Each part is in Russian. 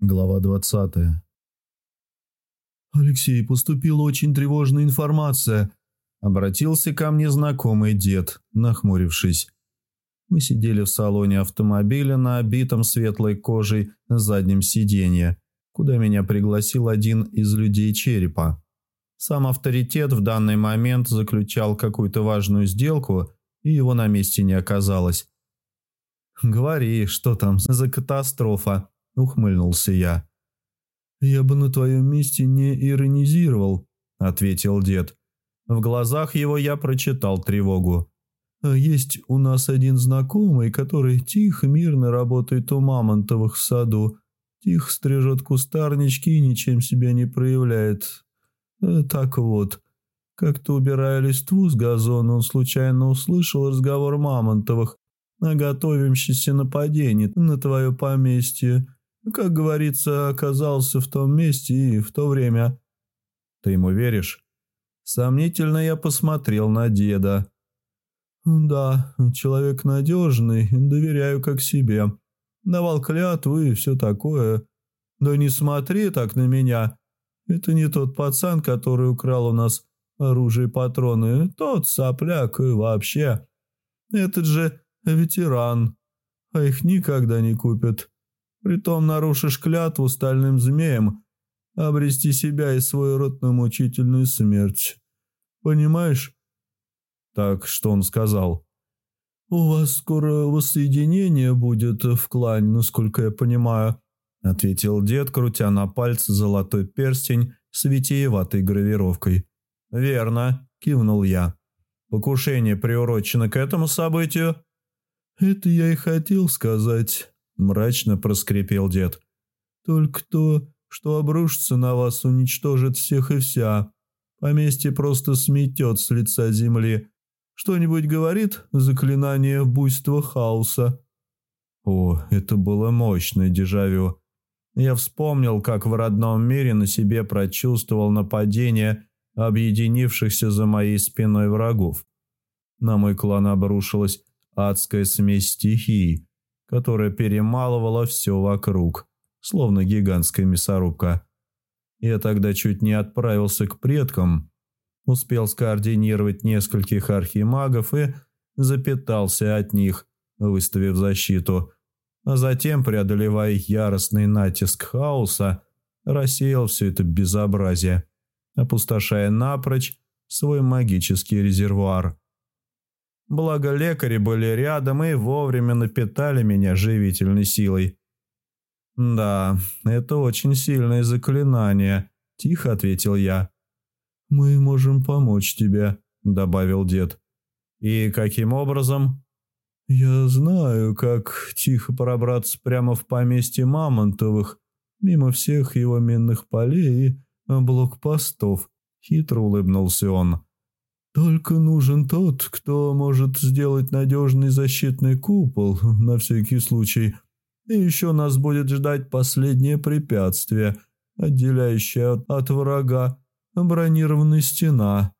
Глава 20. «Алексей, поступила очень тревожная информация», – обратился ко мне знакомый дед, нахмурившись. Мы сидели в салоне автомобиля на обитом светлой кожей заднем сиденье, куда меня пригласил один из людей черепа. Сам авторитет в данный момент заключал какую-то важную сделку, и его на месте не оказалось. «Говори, что там за катастрофа?» – ухмыльнулся я. «Я бы на твоем месте не иронизировал», – ответил дед. В глазах его я прочитал тревогу. «А «Есть у нас один знакомый, который тихо, мирно работает у Мамонтовых в саду, тихо стрижет кустарнички и ничем себя не проявляет. Э, так вот, как-то убирая листву с газона, он случайно услышал разговор Мамонтовых о готовящемся нападении на твое поместье как говорится, оказался в том месте и в то время. Ты ему веришь? Сомнительно я посмотрел на деда. Да, человек надежный, доверяю как себе. Давал клятву и все такое. Да не смотри так на меня. Это не тот пацан, который украл у нас оружие и патроны. Тот сопляк и вообще. Этот же ветеран. А их никогда не купят. Притом нарушишь клятву стальным змеем, обрести себя и свой род на мучительную смерть. Понимаешь? Так что он сказал? У вас скоро воссоединение будет в клане, насколько я понимаю, ответил дед, крутя на пальце золотой перстень с витиеватой гравировкой. Верно, кивнул я. Покушение приурочено к этому событию? Это я и хотел сказать. – мрачно проскрипел дед. «Только то, что обрушится на вас, уничтожит всех и вся. Поместье просто сметет с лица земли. Что-нибудь говорит заклинание буйства хаоса?» О, это было мощное дежавю. Я вспомнил, как в родном мире на себе прочувствовал нападение объединившихся за моей спиной врагов. На мой клан обрушилась адская смесь стихий, которая перемалывала все вокруг, словно гигантская мясорубка. Я тогда чуть не отправился к предкам, успел скоординировать нескольких архимагов и запитался от них, выставив защиту, а затем, преодолевая яростный натиск хаоса, рассеял все это безобразие, опустошая напрочь свой магический резервуар. Благо лекари были рядом и вовремя напитали меня живительной силой. «Да, это очень сильное заклинание», – тихо ответил я. «Мы можем помочь тебе», – добавил дед. «И каким образом?» «Я знаю, как тихо пробраться прямо в поместье Мамонтовых, мимо всех его минных полей и блокпостов», – хитро улыбнулся он. Только нужен тот, кто может сделать надежный защитный купол на всякий случай. И еще нас будет ждать последнее препятствие, отделяющее от, от врага бронированная стена.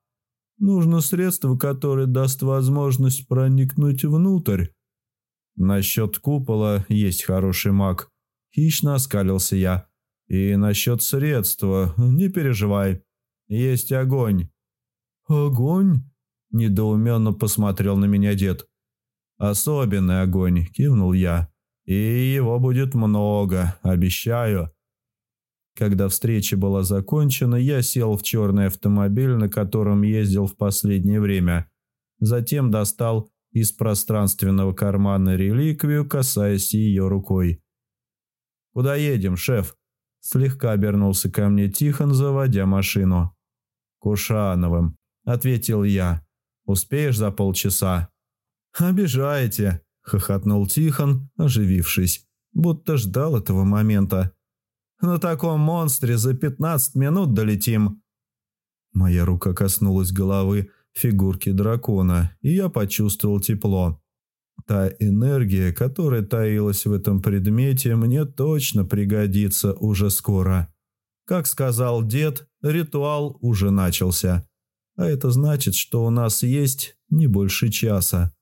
Нужно средство, которое даст возможность проникнуть внутрь. Насчет купола есть хороший маг. Хищно оскалился я. И насчет средства, не переживай. Есть огонь. «Огонь?» – недоуменно посмотрел на меня дед. «Особенный огонь», – кивнул я. «И его будет много, обещаю». Когда встреча была закончена, я сел в черный автомобиль, на котором ездил в последнее время. Затем достал из пространственного кармана реликвию, касаясь ее рукой. «Куда едем, шеф?» Слегка обернулся ко мне Тихон, заводя машину. «Кушановым», ответил я. «Успеешь за полчаса?» «Обижаете», – хохотнул Тихон, оживившись, будто ждал этого момента. «На таком монстре за пятнадцать минут долетим». Моя рука коснулась головы фигурки дракона, и я почувствовал тепло. Та энергия, которая таилась в этом предмете, мне точно пригодится уже скоро. Как сказал дед, ритуал уже начался. А это значит, что у нас есть не больше часа.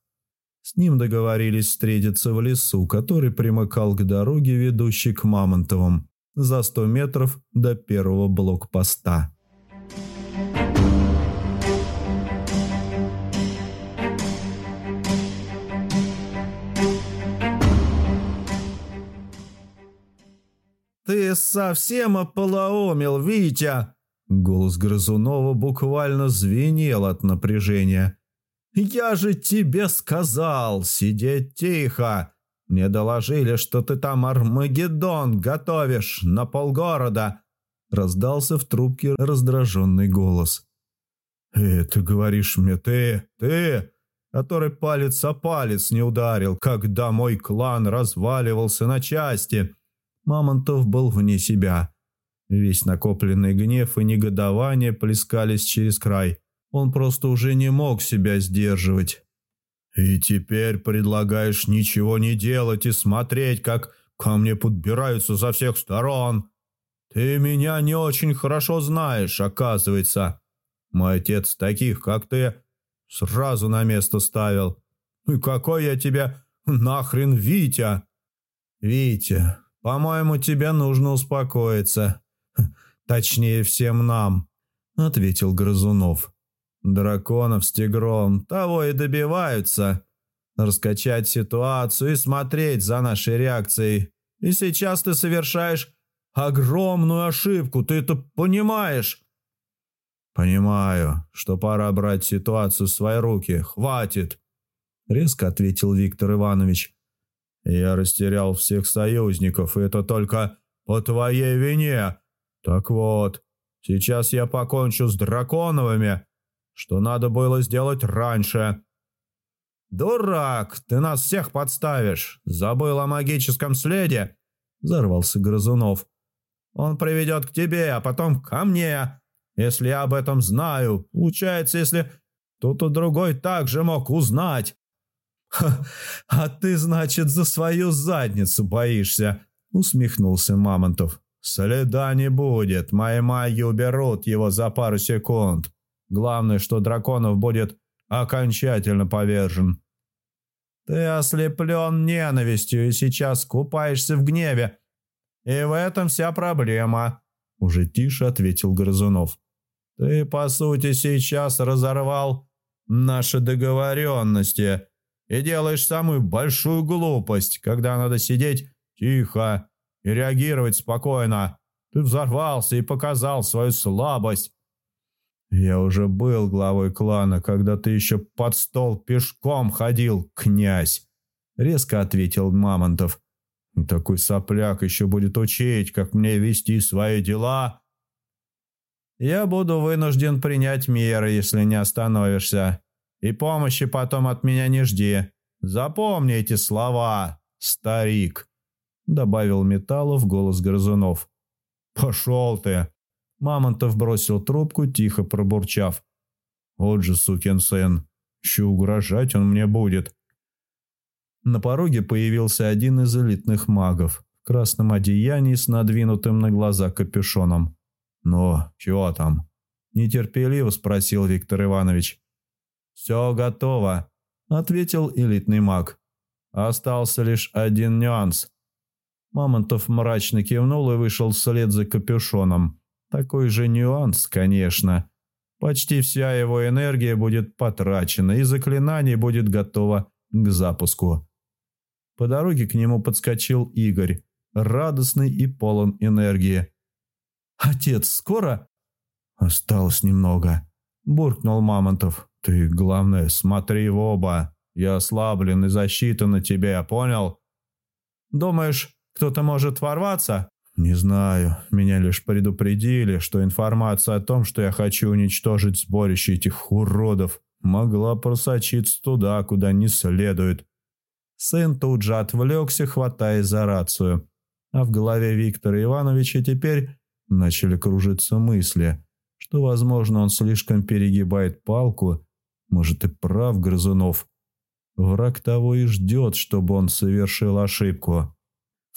С ним договорились встретиться в лесу, который примыкал к дороге, ведущей к Мамонтовым. за сто метров до первого блокпоста. «Ты совсем ополоумел, Витя!» Голос Грызунова буквально звенел от напряжения. «Я же тебе сказал, сидеть тихо! Мне доложили, что ты там Армагеддон готовишь на полгорода!» Раздался в трубке раздраженный голос. «Это говоришь мне ты, ты, который палец о палец не ударил, когда мой клан разваливался на части!» Мамонтов был вне себя. Весь накопленный гнев и негодование плескались через край. Он просто уже не мог себя сдерживать. «И теперь предлагаешь ничего не делать и смотреть, как ко мне подбираются со всех сторон. Ты меня не очень хорошо знаешь, оказывается. Мой отец таких, как ты, сразу на место ставил. И какой я тебе нахрен Витя?» «Витя, по-моему, тебе нужно успокоиться. Точнее, всем нам», — ответил Грызунов. «Драконов с тигром того и добиваются. Раскачать ситуацию и смотреть за нашей реакцией. И сейчас ты совершаешь огромную ошибку, ты это понимаешь?» «Понимаю, что пора брать ситуацию в свои руки. Хватит!» — резко ответил Виктор Иванович. Я растерял всех союзников, и это только по твоей вине. Так вот, сейчас я покончу с драконовыми, что надо было сделать раньше. «Дурак, ты нас всех подставишь. Забыл о магическом следе?» Взорвался Грызунов. «Он приведет к тебе, а потом ко мне. Если я об этом знаю, получается, если кто-то другой также мог узнать, «А ты, значит, за свою задницу боишься?» — усмехнулся Мамонтов. «Следа не будет, мои маги уберут его за пару секунд. Главное, что Драконов будет окончательно повержен». «Ты ослеплен ненавистью и сейчас купаешься в гневе. И в этом вся проблема», — уже тише ответил Грызунов. «Ты, по сути, сейчас разорвал наши договоренности» и делаешь самую большую глупость, когда надо сидеть тихо и реагировать спокойно. Ты взорвался и показал свою слабость. Я уже был главой клана, когда ты еще под стол пешком ходил, князь, резко ответил Мамонтов. Такой сопляк еще будет учить, как мне вести свои дела. Я буду вынужден принять меры, если не остановишься. И помощи потом от меня не жди. Запомни эти слова, старик», — добавил Металлов голос грызунов. «Пошел ты!» Мамонтов бросил трубку, тихо пробурчав. «Вот же сукин сын! Еще угрожать он мне будет!» На пороге появился один из элитных магов в красном одеянии с надвинутым на глаза капюшоном. «Ну, чего там?» – нетерпеливо спросил Виктор Иванович. «Все готово», – ответил элитный маг. «Остался лишь один нюанс». Мамонтов мрачно кивнул и вышел вслед за капюшоном. Такой же нюанс, конечно. Почти вся его энергия будет потрачена, и заклинание будет готово к запуску. По дороге к нему подскочил Игорь, радостный и полон энергии. «Отец, скоро?» «Осталось немного», – буркнул Мамонтов. «Ты, главное, смотри в оба. Я ослаблен и защита на тебе, понял?» «Думаешь, кто-то может ворваться?» «Не знаю. Меня лишь предупредили, что информация о том, что я хочу уничтожить сборище этих уродов, могла просочиться туда, куда не следует». Сын тут же отвлекся, хватаясь за рацию. А в голове Виктора Ивановича теперь начали кружиться мысли, что, возможно, он слишком перегибает палку может и прав Грызунов. Враг того и ждет, чтобы он совершил ошибку.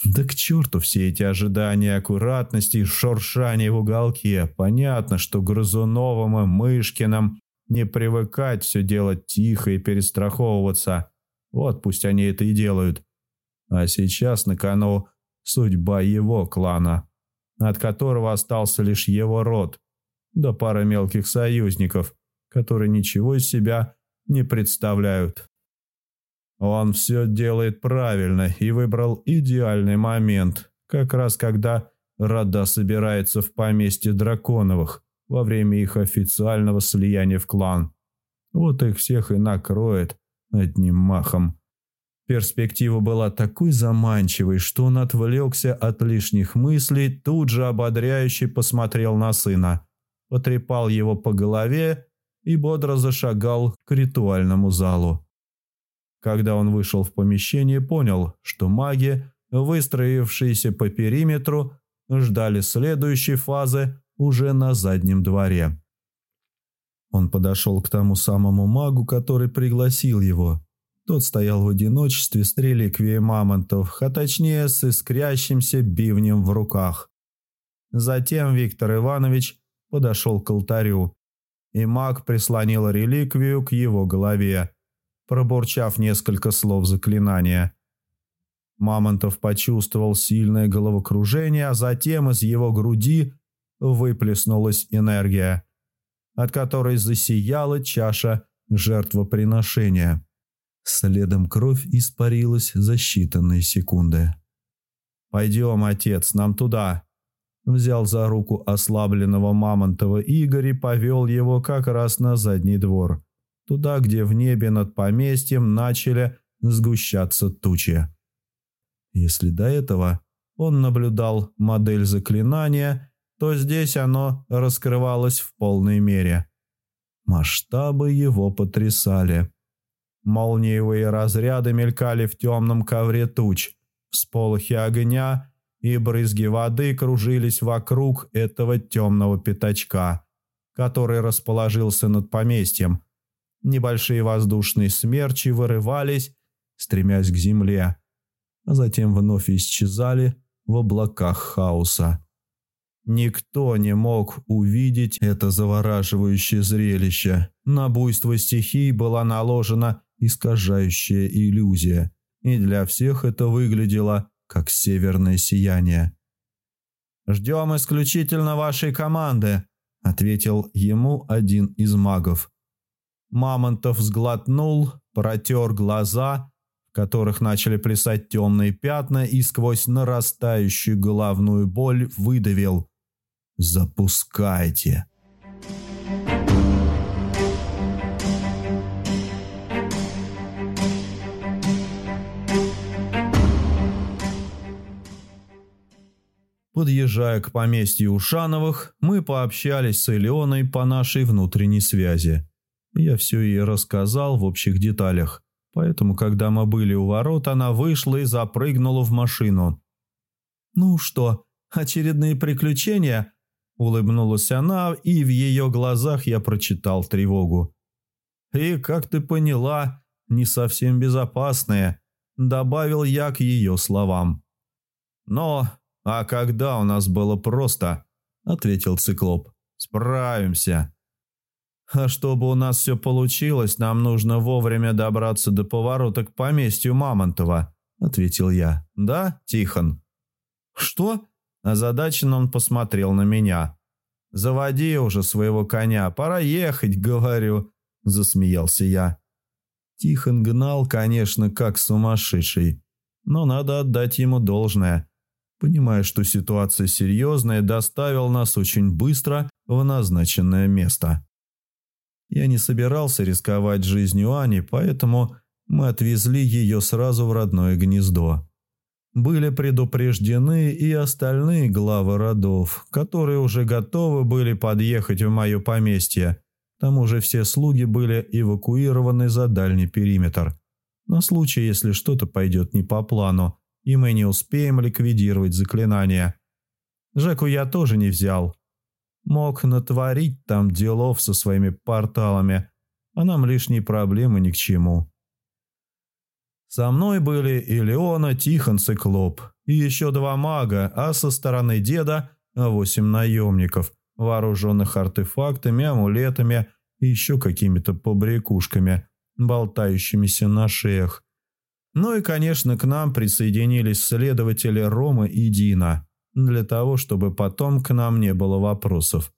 Да к черту все эти ожидания аккуратности и шуршания в уголке. Понятно, что Грызуновым и Мышкиным не привыкать все делать тихо и перестраховываться. Вот пусть они это и делают. А сейчас на кону судьба его клана. от которого остался лишь его род, да пара мелких союзников, которые ничего из себя не представляют. Он все делает правильно и выбрал идеальный момент, как раз когда Рада собирается в поместье Драконовых во время их официального слияния в клан. Вот их всех и накроет одним махом. Перспектива была такой заманчивой, что он отвлекся от лишних мыслей, тут же ободряюще посмотрел на сына, потрепал его по голове и бодро зашагал к ритуальному залу. Когда он вышел в помещение, понял, что маги, выстроившиеся по периметру, ждали следующей фазы уже на заднем дворе. Он подошел к тому самому магу, который пригласил его. Тот стоял в одиночестве с реликвией мамонтов, а точнее с искрящимся бивнем в руках. Затем Виктор Иванович подошел к алтарю, и маг прислонил реликвию к его голове, пробурчав несколько слов заклинания. Мамонтов почувствовал сильное головокружение, а затем из его груди выплеснулась энергия, от которой засияла чаша жертвоприношения. Следом кровь испарилась за считанные секунды. «Пойдем, отец, нам туда!» Взял за руку ослабленного Мамонтова Игорь и повел его как раз на задний двор, туда, где в небе над поместьем начали сгущаться тучи. Если до этого он наблюдал модель заклинания, то здесь оно раскрывалось в полной мере. Масштабы его потрясали. Молниевые разряды мелькали в темном ковре туч. Всполохи огня и брызги воды кружились вокруг этого темного пятачка, который расположился над поместьем. Небольшие воздушные смерчи вырывались, стремясь к земле, а затем вновь исчезали в облаках хаоса. Никто не мог увидеть это завораживающее зрелище. На буйство стихий была наложена искажающая иллюзия, и для всех это выглядело как северное сияние. «Ждем исключительно вашей команды», – ответил ему один из магов. Мамонтов сглотнул, протер глаза, в которых начали плясать темные пятна, и сквозь нарастающую головную боль выдавил «Запускайте». Подъезжая к поместью Ушановых, мы пообщались с Элеоной по нашей внутренней связи. Я все ей рассказал в общих деталях, поэтому, когда мы были у ворот, она вышла и запрыгнула в машину. «Ну что, очередные приключения?» Улыбнулась она, и в ее глазах я прочитал тревогу. «И, как ты поняла, не совсем безопасные», – добавил я к ее словам. «Но «А когда у нас было просто?» – ответил циклоп. «Справимся». «А чтобы у нас все получилось, нам нужно вовремя добраться до поворота к поместью Мамонтова», – ответил я. «Да, Тихон?» «Что?» – озадаченно он посмотрел на меня. «Заводи уже своего коня, пора ехать, говорю», – засмеялся я. Тихон гнал, конечно, как сумасшедший, но надо отдать ему должное понимая, что ситуация серьезная, доставил нас очень быстро в назначенное место. Я не собирался рисковать жизнью Ани, поэтому мы отвезли ее сразу в родное гнездо. Были предупреждены и остальные главы родов, которые уже готовы были подъехать в мое поместье. К тому же все слуги были эвакуированы за дальний периметр. На случай, если что-то пойдет не по плану, и мы не успеем ликвидировать заклинание. Жеку я тоже не взял. Мог натворить там делов со своими порталами, а нам лишние проблемы ни к чему. Со мной были и Леона, Тихон, Циклоп, и еще два мага, а со стороны деда восемь наемников, вооруженных артефактами, амулетами и еще какими-то побрякушками, болтающимися на шеях. Ну и, конечно, к нам присоединились следователи Рома и Дина. Для того, чтобы потом к нам не было вопросов.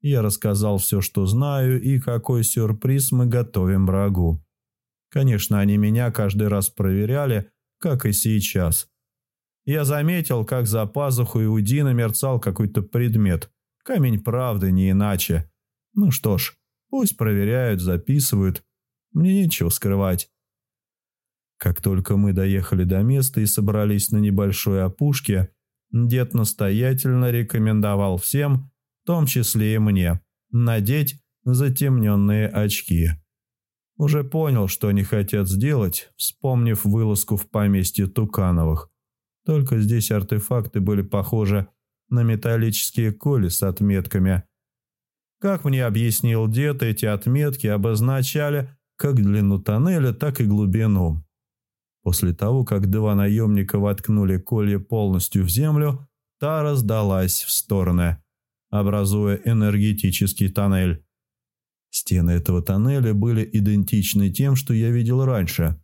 Я рассказал все, что знаю, и какой сюрприз мы готовим врагу. Конечно, они меня каждый раз проверяли, как и сейчас. Я заметил, как за пазухой у Дина мерцал какой-то предмет. Камень правды, не иначе. Ну что ж, пусть проверяют, записывают. Мне нечего скрывать. Как только мы доехали до места и собрались на небольшой опушке, дед настоятельно рекомендовал всем, в том числе и мне, надеть затемненные очки. Уже понял, что они хотят сделать, вспомнив вылазку в поместье Тукановых. Только здесь артефакты были похожи на металлические коли с отметками. Как мне объяснил дед, эти отметки обозначали как длину тоннеля, так и глубину. После того, как два наемника воткнули колье полностью в землю, та раздалась в стороны, образуя энергетический тоннель. Стены этого тоннеля были идентичны тем, что я видел раньше.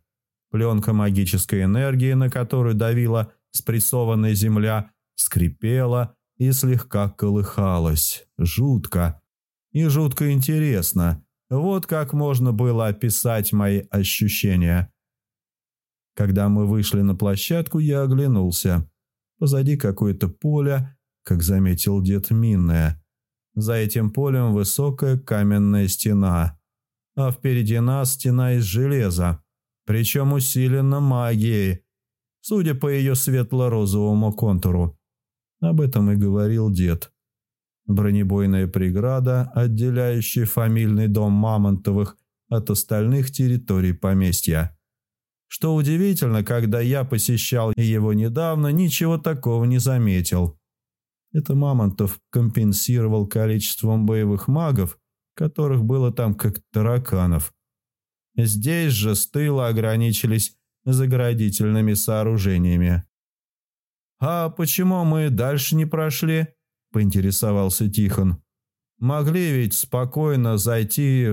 Пленка магической энергии, на которую давила спрессованная земля, скрипела и слегка колыхалась. Жутко. И жутко интересно. Вот как можно было описать мои ощущения. Когда мы вышли на площадку, я оглянулся. Позади какое-то поле, как заметил дед минное. За этим полем высокая каменная стена, а впереди нас стена из железа, причем усилена магией, судя по ее светло-розовому контуру. Об этом и говорил дед. Бронебойная преграда, отделяющая фамильный дом Мамонтовых от остальных территорий поместья. Что удивительно, когда я посещал его недавно, ничего такого не заметил. Это Мамонтов компенсировал количеством боевых магов, которых было там как тараканов. Здесь же с ограничились заградительными сооружениями. «А почему мы дальше не прошли?» – поинтересовался Тихон. «Могли ведь спокойно зайти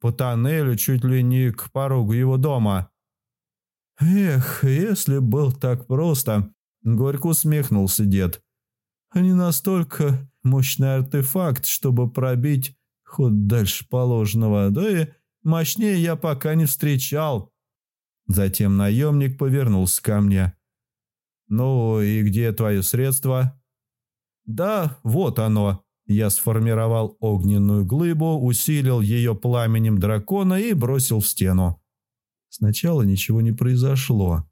по тоннелю чуть ли не к порогу его дома». «Эх, если был так просто!» – горько усмехнулся дед не настолько мощный артефакт, чтобы пробить ход дальше положенного, да и мощнее я пока не встречал. Затем наемник повернулся ко мне. «Ну и где твое средство?» «Да, вот оно». Я сформировал огненную глыбу, усилил ее пламенем дракона и бросил в стену. Сначала ничего не произошло.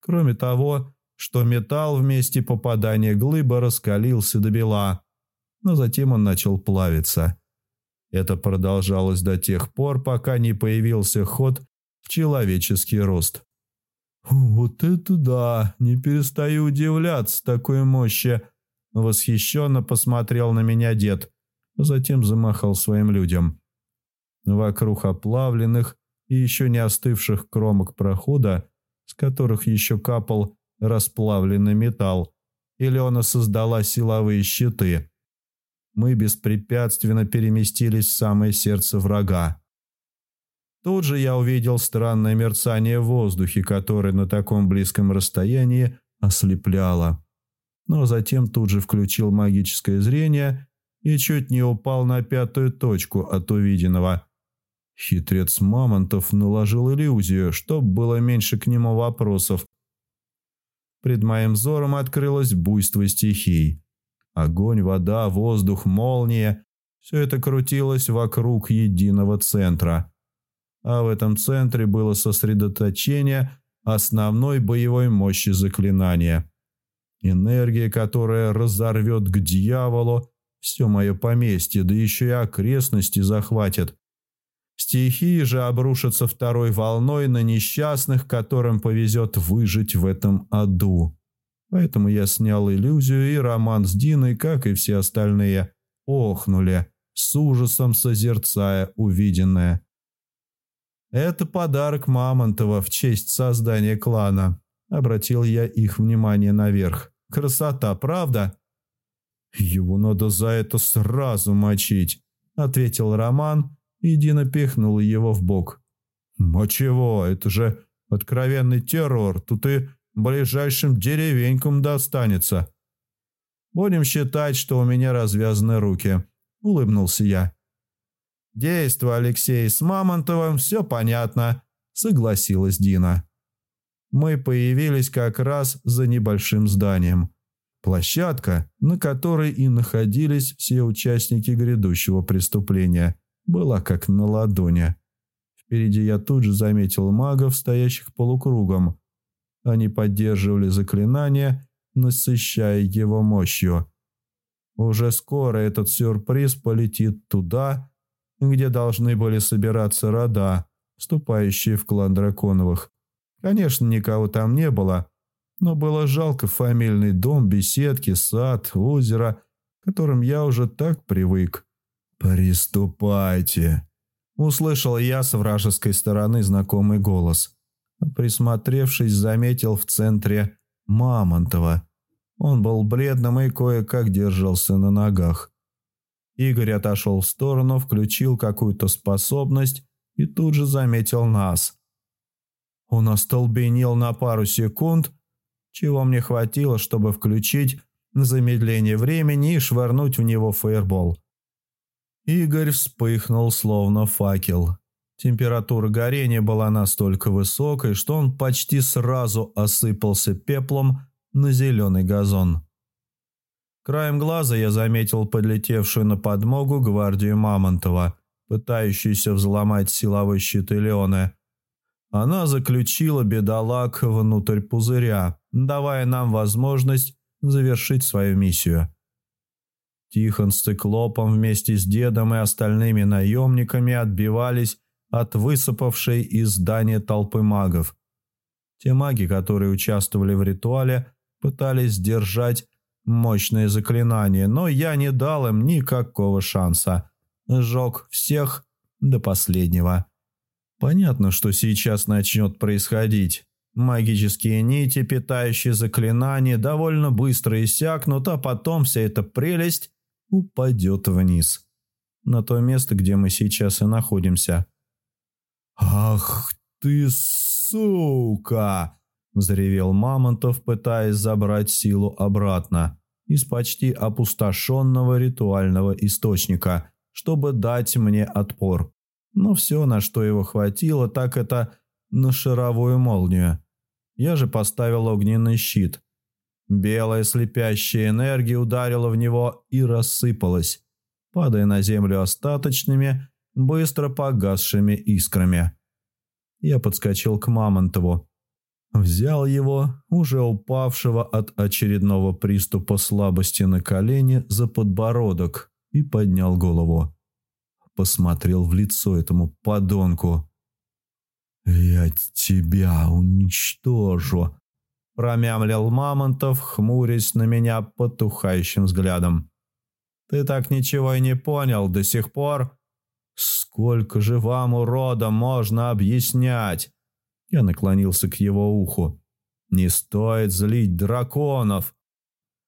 Кроме того, что металл в месте попадания глыбы раскалился до бела, но затем он начал плавиться. Это продолжалось до тех пор, пока не появился ход в человеческий рост. «Вот это да! Не перестаю удивляться такой мощи!» Восхищенно посмотрел на меня дед, затем замахал своим людям. Вокруг оплавленных и еще не остывших кромок прохода, с которых еще капал расплавленный металл, или она создала силовые щиты. Мы беспрепятственно переместились в самое сердце врага. Тут же я увидел странное мерцание в воздухе, которое на таком близком расстоянии ослепляло. Но затем тут же включил магическое зрение и чуть не упал на пятую точку от увиденного. Хитрец Мамонтов наложил иллюзию, чтобы было меньше к нему вопросов, Пред моим взором открылось буйство стихий. Огонь, вода, воздух, молния – все это крутилось вокруг единого центра. А в этом центре было сосредоточение основной боевой мощи заклинания. Энергия, которая разорвет к дьяволу все мое поместье, да еще и окрестности захватит. Стихии же обрушатся второй волной на несчастных, которым повезет выжить в этом аду. Поэтому я снял иллюзию, и Роман с Диной, как и все остальные, охнули, с ужасом созерцая увиденное. «Это подарок Мамонтова в честь создания клана», — обратил я их внимание наверх. «Красота, правда?» «Его надо за это сразу мочить», — ответил Роман, и Дина пихнула его в бок. «А чего? Это же откровенный террор. Тут и ближайшим деревенькам достанется». Будем считать, что у меня развязаны руки», – улыбнулся я. «Действуй, Алексей, с Мамонтовым все понятно», – согласилась Дина. Мы появились как раз за небольшим зданием. Площадка, на которой и находились все участники грядущего преступления, была как на ладони. Впереди я тут же заметил магов, стоящих полукругом. Они поддерживали заклинание, насыщая его мощью. Уже скоро этот сюрприз полетит туда, где должны были собираться рода, вступающие в клан Драконовых. Конечно, никого там не было, но было жалко фамильный дом, беседки, сад, озеро, к которым я уже так привык. «Приступайте!» – услышал я с вражеской стороны знакомый голос. Присмотревшись, заметил в центре Мамонтова. Он был бледным и кое-как держался на ногах. Игорь отошел в сторону, включил какую-то способность и тут же заметил нас. Он остолбенел на пару секунд, чего мне хватило, чтобы включить замедление времени и швырнуть в него фейербол. Игорь вспыхнул, словно факел. Температура горения была настолько высокой, что он почти сразу осыпался пеплом на зеленый газон. Краем глаза я заметил подлетевшую на подмогу гвардию Мамонтова, пытающуюся взломать силовой щит Леоны. Она заключила бедолаг внутрь пузыря, давая нам возможность завершить свою миссию. Тихон с циклопом вместе с дедом и остальными наемниками отбивались от высыпавшей из здания толпы магов. Те маги, которые участвовали в ритуале, пытались сдержать мощное заклинание, но я не дал им никакого шанса. Сжег всех до последнего. Понятно, что сейчас начнет происходить. Магические нити, питающие заклинания, довольно быстро иссякнут, а потом вся эта прелесть упадет вниз. На то место, где мы сейчас и находимся. «Ах ты, сука!» – взревел Мамонтов, пытаясь забрать силу обратно из почти опустошенного ритуального источника, чтобы дать мне отпор. Но все, на что его хватило, так это на шаровую молнию. Я же поставил огненный щит. Белая слепящая энергия ударила в него и рассыпалась, падая на землю остаточными, быстро погасшими искрами. Я подскочил к Мамонтову. Взял его, уже упавшего от очередного приступа слабости на колени, за подбородок и поднял голову. Посмотрел в лицо этому подонку. «Я тебя уничтожу», – промямлил Мамонтов, хмурясь на меня потухающим взглядом. «Ты так ничего и не понял до сих пор?» «Сколько же вам, урода, можно объяснять?» Я наклонился к его уху. «Не стоит злить драконов!»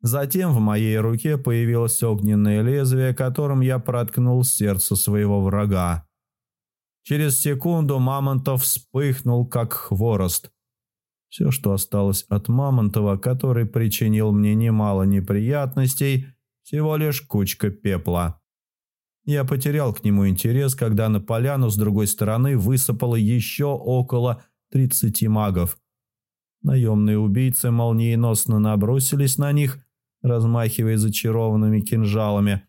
Затем в моей руке появилось огненное лезвие, которым я проткнул сердце своего врага. Через секунду Мамонтов вспыхнул, как хворост. Все, что осталось от Мамонтова, который причинил мне немало неприятностей, всего лишь кучка пепла. Я потерял к нему интерес, когда на поляну с другой стороны высыпало еще около 30 магов. Наемные убийцы молниеносно набросились на них, размахивая зачарованными кинжалами.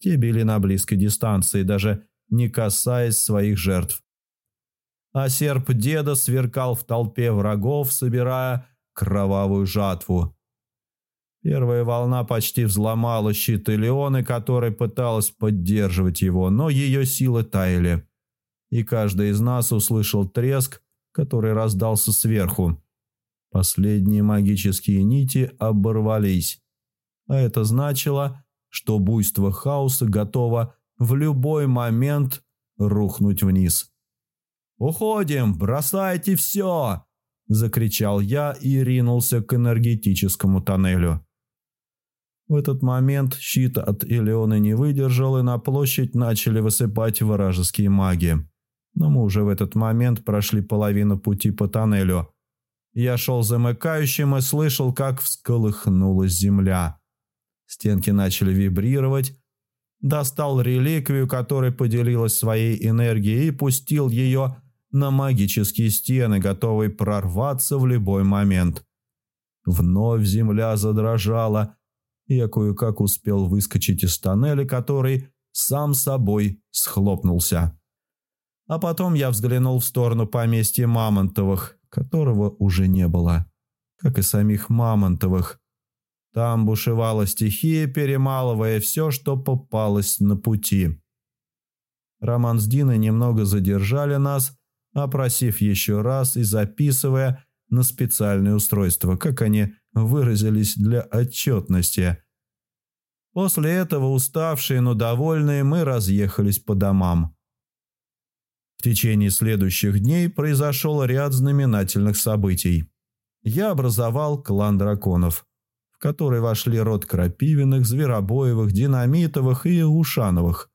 Те били на близкой дистанции, даже не касаясь своих жертв. А серп деда сверкал в толпе врагов, собирая кровавую жатву. Первая волна почти взломала щит Элеоны, которая пыталась поддерживать его, но ее силы таяли. И каждый из нас услышал треск, который раздался сверху. Последние магические нити оборвались. А это значило, что буйство хаоса готово в любой момент рухнуть вниз. «Уходим! Бросайте все!» – закричал я и ринулся к энергетическому тоннелю. В этот момент щит от Илеоны не выдержал, и на площадь начали высыпать вражеские маги. Но мы уже в этот момент прошли половину пути по тоннелю. Я шел замыкающим и слышал, как всколыхнулась земля. Стенки начали вибрировать. Достал реликвию, которая поделилась своей энергией, и пустил ее на магические стены, готовые прорваться в любой момент. Вновь земля задрожала, и я кое-как успел выскочить из тоннеля, который сам собой схлопнулся. А потом я взглянул в сторону поместья Мамонтовых, которого уже не было, как и самих Мамонтовых. Там бушевала стихия, перемалывая все, что попалось на пути. Роман с Диной немного задержали нас, опросив еще раз и записывая на специальное устройство, как они выразились для отчетности. После этого, уставшие, но довольные, мы разъехались по домам. В течение следующих дней произошел ряд знаменательных событий. Я образовал клан драконов, в который вошли род Крапивиных, Зверобоевых, Динамитовых и Ушановых.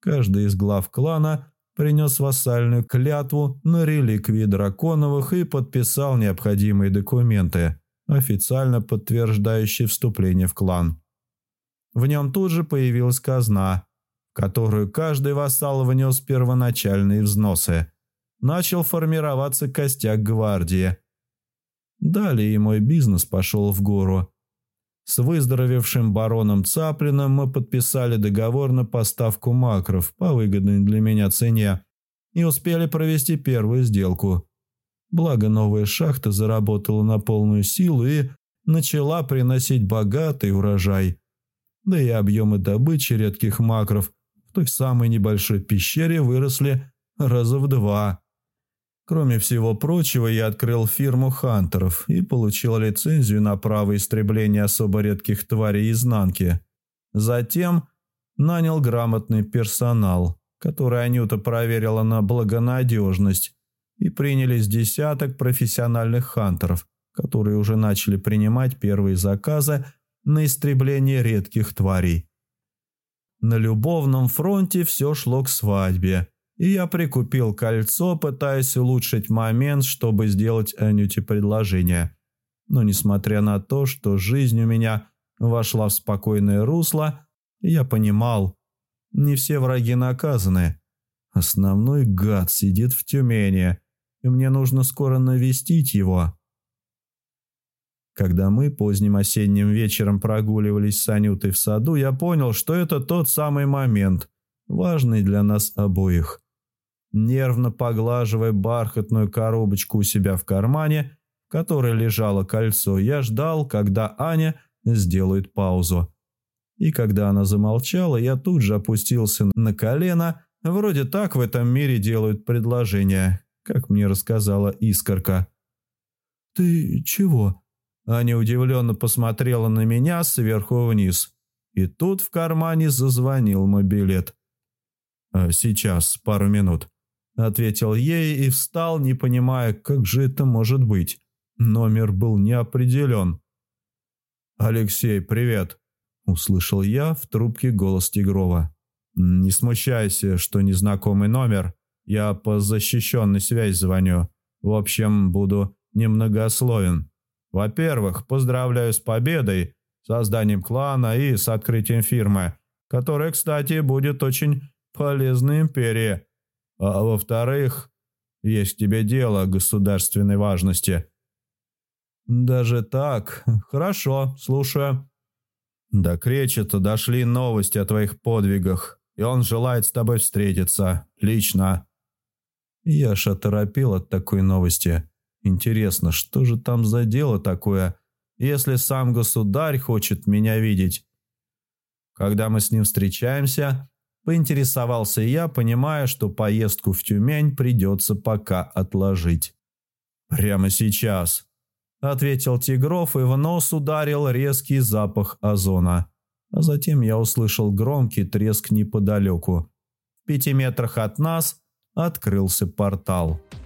Каждый из глав клана принес вассальную клятву на реликвии Драконовых и подписал необходимые документы, официально подтверждающие вступление в клан. В нем тут же появилась казна, которую каждый вассал внес первоначальные взносы. Начал формироваться костяк гвардии. Далее и мой бизнес пошел в гору. С выздоровевшим бароном Цаплиным мы подписали договор на поставку макров по выгодной для меня цене и успели провести первую сделку. Благо новая шахта заработала на полную силу и начала приносить богатый урожай. Да и объемы добычи редких макров той самой небольшой пещере выросли раза в два. Кроме всего прочего, я открыл фирму хантеров и получил лицензию на право истребления особо редких тварей изнанки. Затем нанял грамотный персонал, который Анюта проверила на благонадежность, и принялись десяток профессиональных хантеров, которые уже начали принимать первые заказы на истребление редких тварей. На любовном фронте все шло к свадьбе, и я прикупил кольцо, пытаясь улучшить момент, чтобы сделать Анюте предложение. Но несмотря на то, что жизнь у меня вошла в спокойное русло, я понимал, не все враги наказаны. Основной гад сидит в Тюмени, и мне нужно скоро навестить его. Когда мы поздним осенним вечером прогуливались с Анютой в саду, я понял, что это тот самый момент, важный для нас обоих. Нервно поглаживая бархатную коробочку у себя в кармане, в которой лежало кольцо, я ждал, когда Аня сделает паузу. И когда она замолчала, я тут же опустился на колено. Вроде так в этом мире делают предложения, как мне рассказала Искорка. «Ты чего?» Аня удивленно посмотрела на меня сверху вниз. И тут в кармане зазвонил мой билет. «А «Сейчас, пару минут», — ответил ей и встал, не понимая, как же это может быть. Номер был не определен. «Алексей, привет», — услышал я в трубке голос Тигрова. «Не смущайся, что незнакомый номер. Я по защищенной связи звоню. В общем, буду немногословен». Во-первых, поздравляю с победой, созданием клана и с открытием фирмы, которая, кстати, будет очень полезной империи. А во-вторых, есть тебе дело государственной важности. Даже так? Хорошо, слушаю. До Кречета дошли новости о твоих подвигах, и он желает с тобой встретиться. Лично. Я аж оторопел от такой новости. Интересно, что же там за дело такое, если сам государь хочет меня видеть? Когда мы с ним встречаемся, поинтересовался я, понимая, что поездку в Тюмень придется пока отложить. «Прямо сейчас», — ответил Тигров и в нос ударил резкий запах озона. А затем я услышал громкий треск неподалеку. В пяти метрах от нас открылся портал. «Портал».